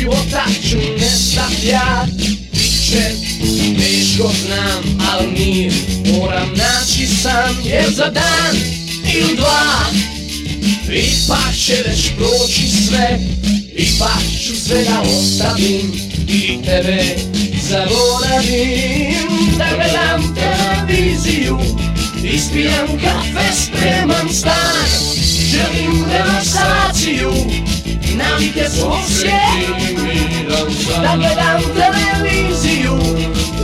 života, čo nestavia Piče, teško znam, al mir Moram naći sam, jer za dan ili dva Ipak će već proći sve. Ipak ću sve da ostavim I tebe zaboravim. Da gledam televiziju Ispijam kafe, spremam stan. Želim relaksaciju Da gledam televiziju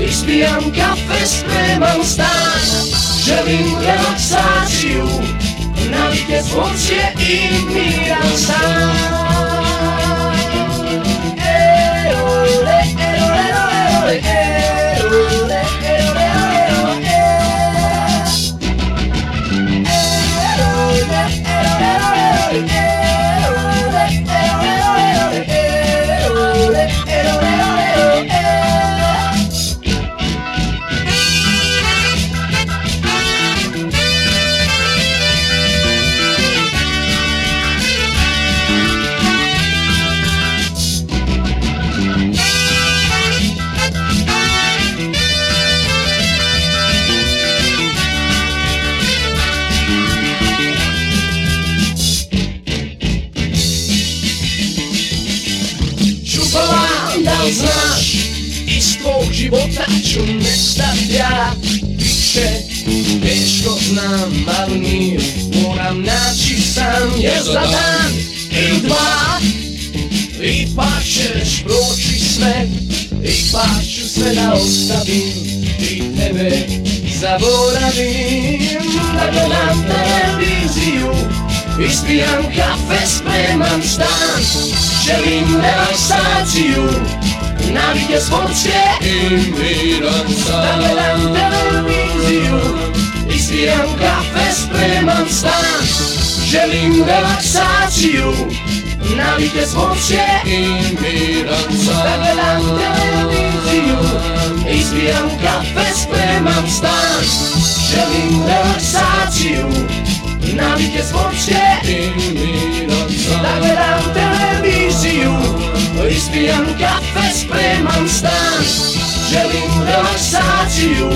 Ispijam kafe, spremam stan Želim relaksaciju Navike svoj i miran stan znaš iz tvog života ću nestat ja Biće teško ali mir moram naći sam Jer za dan ili dva Ipak će već proći sve Ipak ću sve da ostavim I tebe zaboravim Da gledam televiziju Ispijam kafe, spremam stan Želim relaksaciju να μην και σκόψε η μοίρα σαν Τα μελάντε βελμίζιου εις πήραν καφές πρέμαν σαν Γελίντε λαξάτσιου. Να μην και σκόψε η μοίρα σαν Τα μελάντε βελμίζιου εις πήραν καφές πρέμαν σαν Γελίντε λαξάτσιου. Να μην και σκόψε η μοίρα σαν Τα μελάντε sił.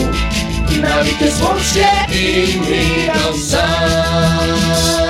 I nami też łącznie i mi nawzajem